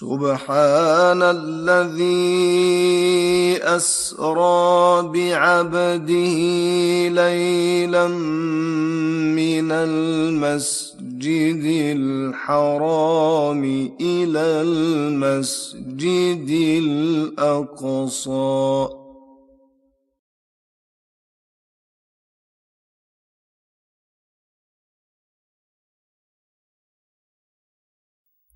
سبحان الذي أسرى بعبده ليلا من المسجد الحرام إلى المسجد الأقصى.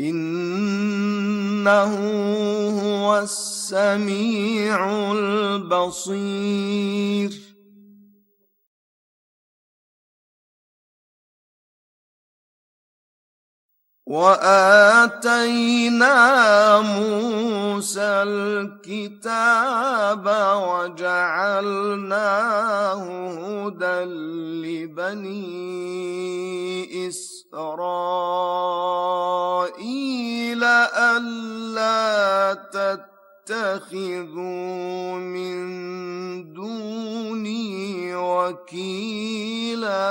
إنه هو السميع البصير. وآتينا موسى الكتاب وجعلناه هدى لبني إسرائيل ألا تتخذوا من دوني وكيلا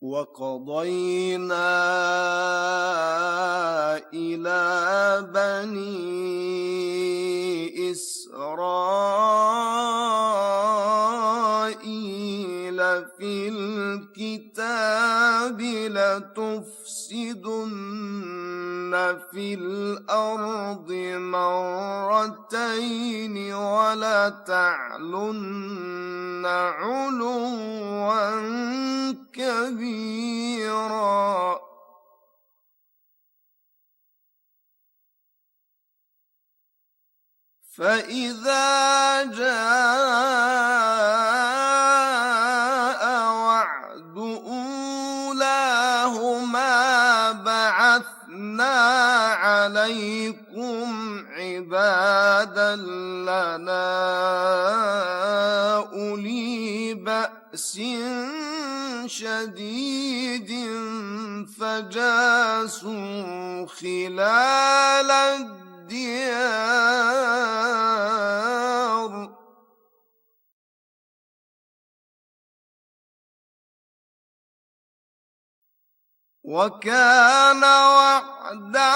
وقضينا إلى بني إسرائيل في الكتاب لتفسدن في الأرض مرتين ولتعلن علوا كبيرا. فإذا جاء بعثنا عليكم عبادا لنا أولي بأس شديد فجاسوا خلال الديار وكان وعدا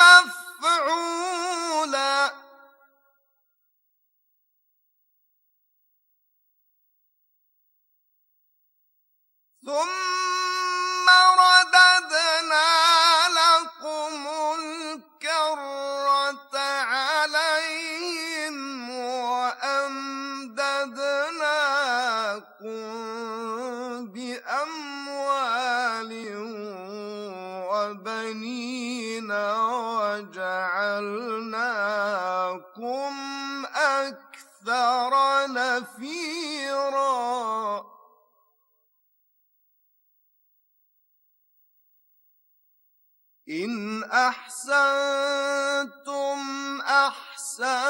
مفعولا. ثم رددنا وجعلناكم أكثر نفيراً. إن أحسنتم أحسنتم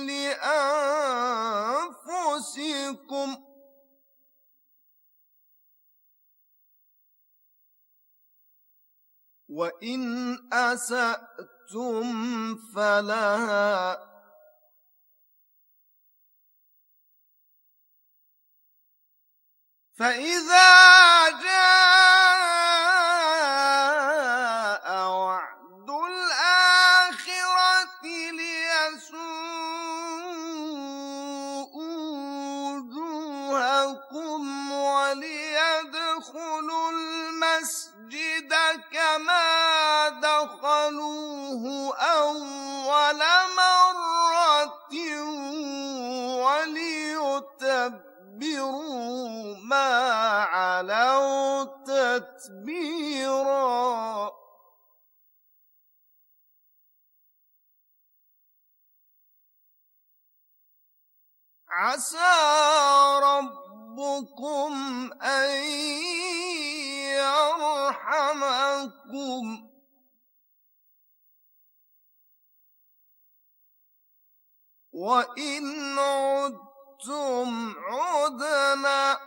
لأنفسكم. وإن أسأتم فلها فإذا جاء وعد الآخرة ليسوء وجوهكم كما دخلوه أول مرة وليتبروا ما علوا تتبيرا عسى ربكم أن يرحمكم. وإن عدتم عدنا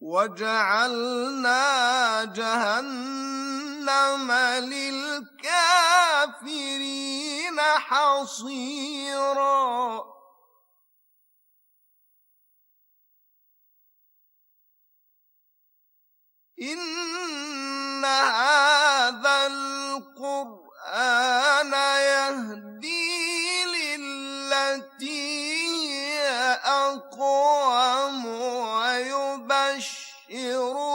وجعلنا جهنم للكافرين حصيرا. إن هذا القرآن يهدي للتي هي أقوم ويبشر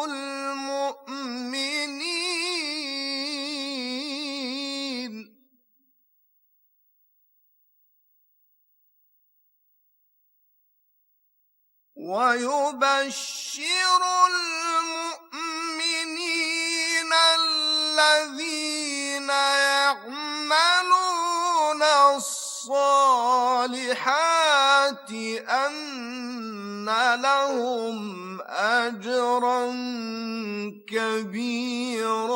المؤمنين. ويبشر المؤمنين الذين يعملون الصالحات أن لهم أجرا كبيرا.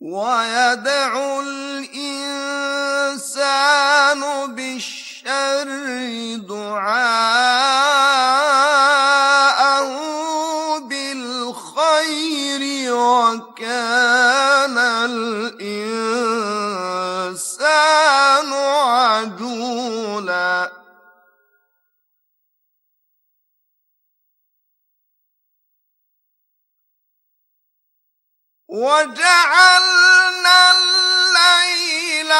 ويدعو الإنسان بالشر دعاءه بالخير وكان الإنسان عجولا. وجعلنا الليل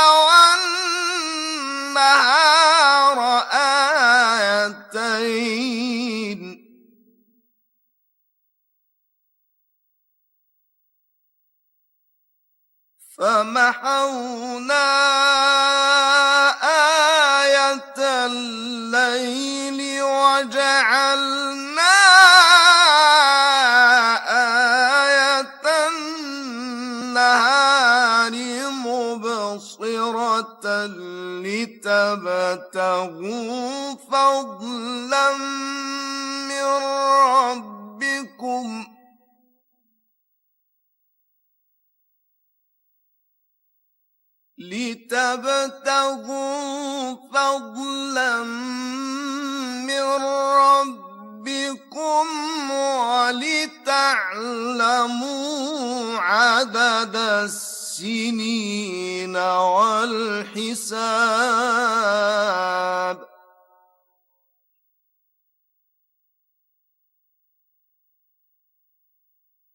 والنهار آيتين. فمحونا آية الليل وجعلنا لتبتغوا فضلا من ربكم. لتبتغوا فضلا من ربكم ولتعلموا عدد السنين. والحساب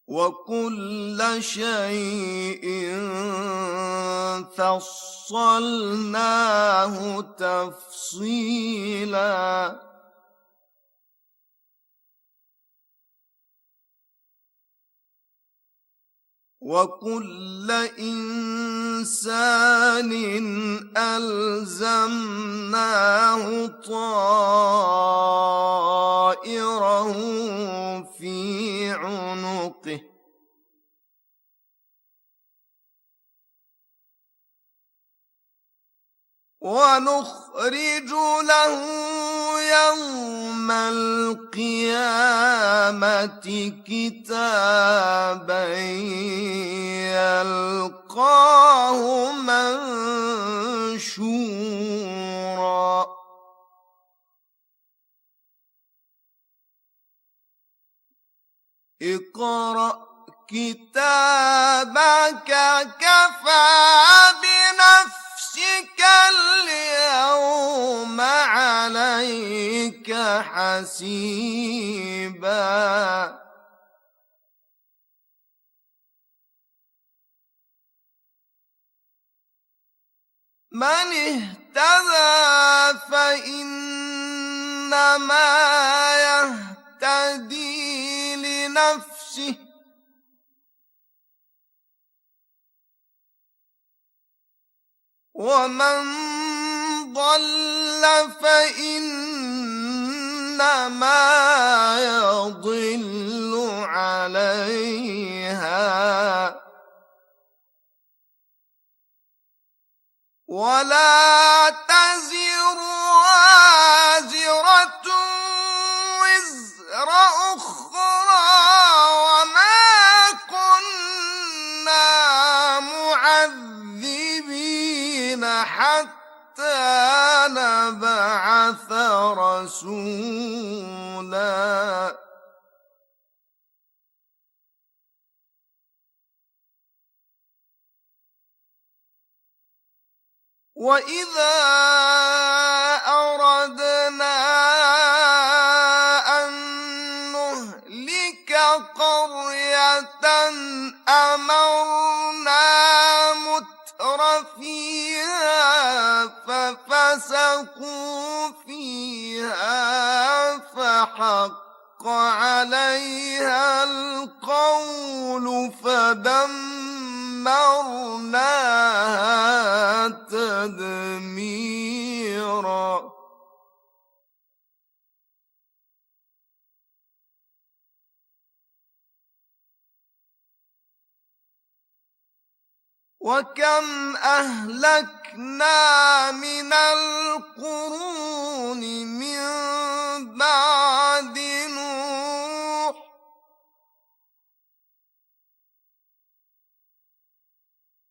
وكل شيء فصلناه تفصيلا وكل إنسان ألزمناه طائره ونخرج له يوم القيامة كتابا يلقاه منشورا. اقرأ كتابك كفى بنفسك. اليوم عليك حسيبا. من اهتدى فإنما يهتدي لنفسه. ومن ضل فإنما يضل عليها ولا تزر وازرة وزر أخرى نبعث رسولا. وإذا أردنا ففسقوا فيها فحق عليها القول فدمرناها تدميرا وكم أهلكنا من القرون من بعد نوح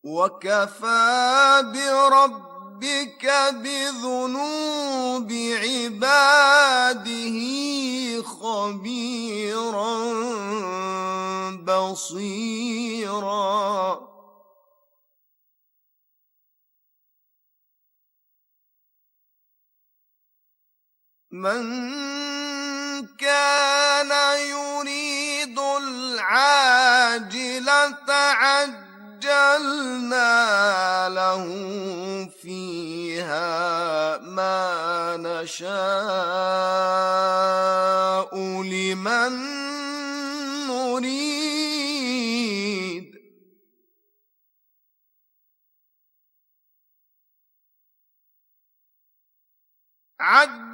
وكفى بربك بذنوب عباده خبيرا بصيرا من كان يريد العاجلة عجلنا له فيها ما نشاء لمن نريد. فيها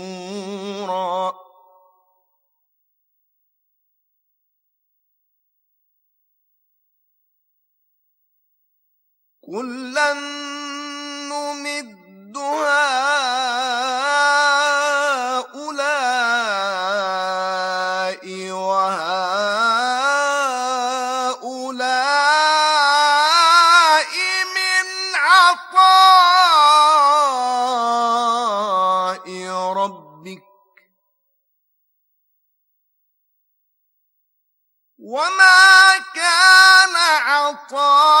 كلا نمد هؤلاء وهؤلاء من عطاء ربك وما كان عطاء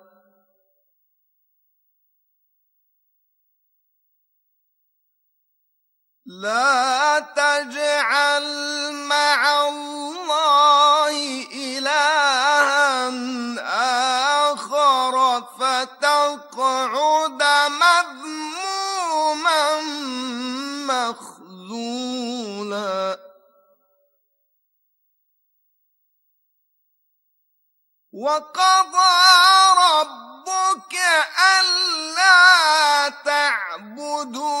لا تجعل مع الله إلها آخر فتقعد مذموما مخذولا. وقضى ربك ألا تعبدون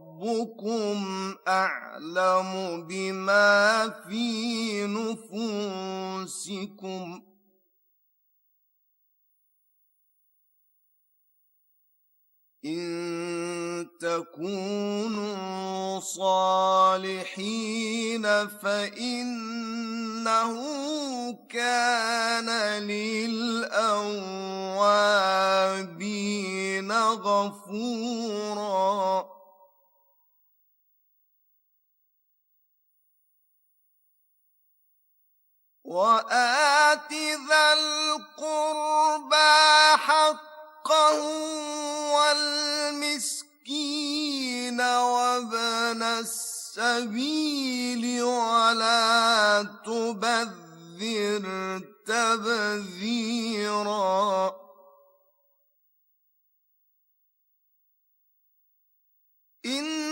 ربكم أعلم بما في نفوسكم. إن تكونوا صالحين فإنه كان للأوابين غفورا. وآت ذا القربى حقه والمسكين وابن السبيل ولا تبذر تبذيرا. إن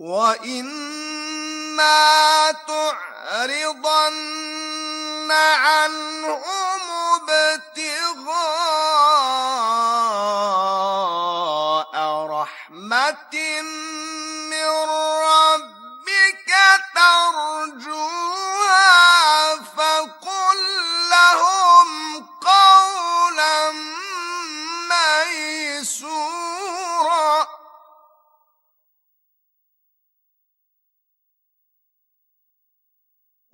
وإما تعرضن عنهم ابتغاء رحمة من ربك ترجوها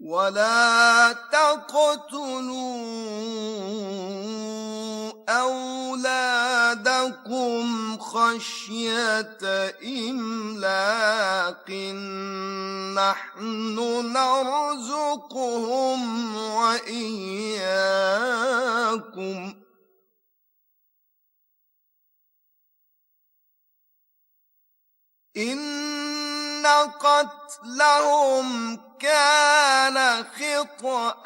ولا تقتلوا أولادكم خشية إملاق نحن نرزقهم وإياكم إن قتلهم كان خطأ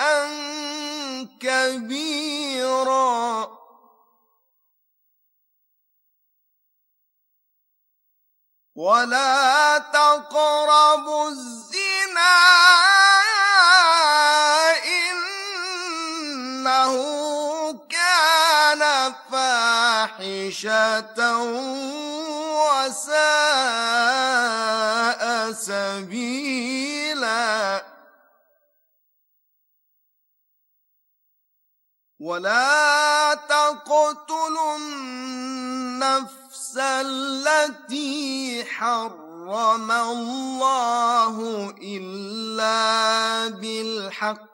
كبيرا. ولا تقربوا الزنا إنه كان فاحشة وساء سبيلا. ولا تقتلوا النفس التي حرم الله إلا بالحق.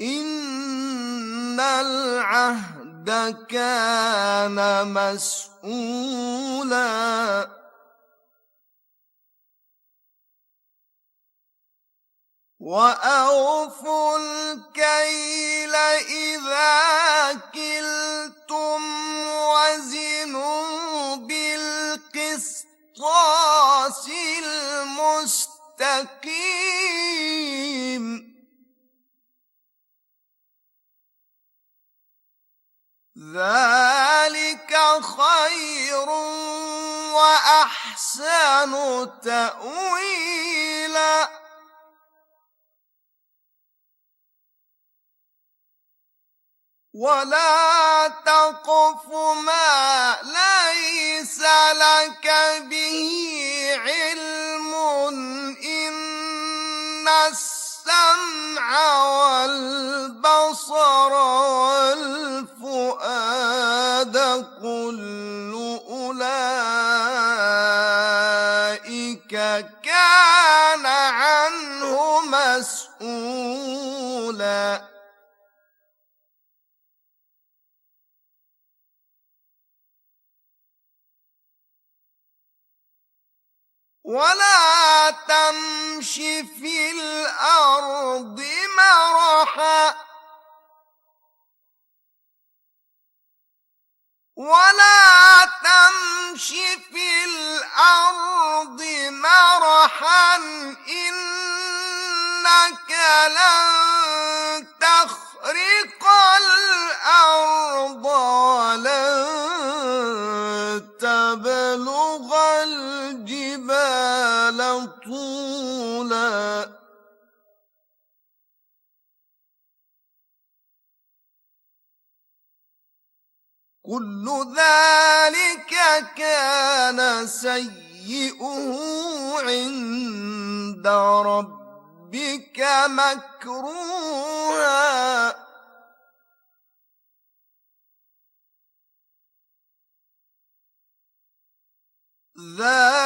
إن العهد كان مسؤولا وأوفوا الكيل إذا كلتم وزنوا بالقسطاس المستقيم ذلك خير وأحسن تأويلا. ولا تقف ما ليس لك به علم إن السمع والبصر والفؤاد كل أولئك كان عنه مسؤولا. ولا تمش في الأرض ولا تمش في الأرض مرحا إنك لن تخرق الأرض ولن تبلغ الجبال طولا. كل ذلك كان سيئه عند ربك مكروها. ذلك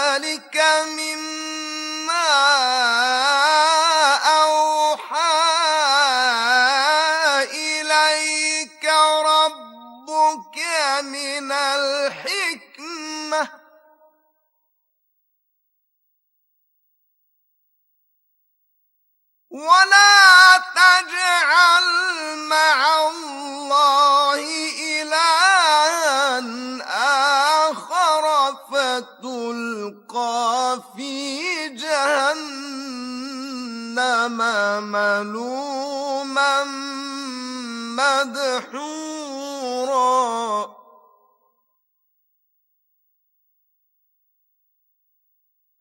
جهنم ملوما مدحورا.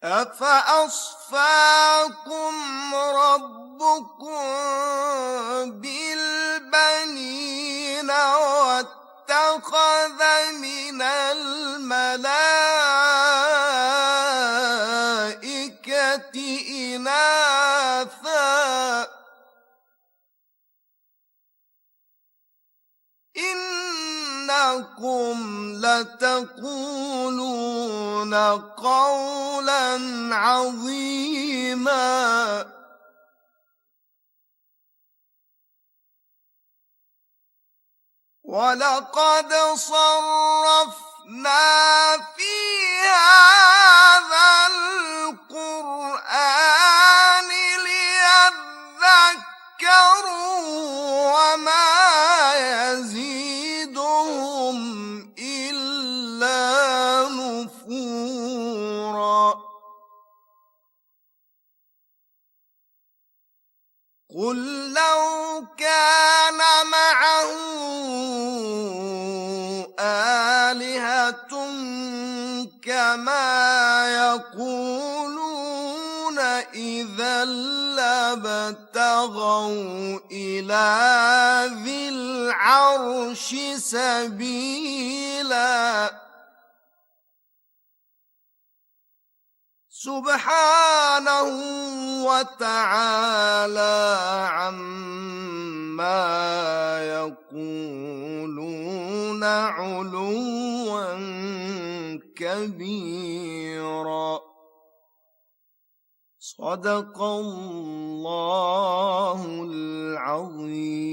أفأصفاكم ربكم بالبنين واتخذ من الملائكة إنكم لتقولون قولا عظيما. ولقد صرفنا في هذا القرآن ليذكروا وما يزيدهم. قل لو كان معه آلهة كما يقولون إذا لابتغوا إلى ذي العرش سبيلا سبحانه وتعالى عما يقولون علوا كبيرا. صدق الله العظيم.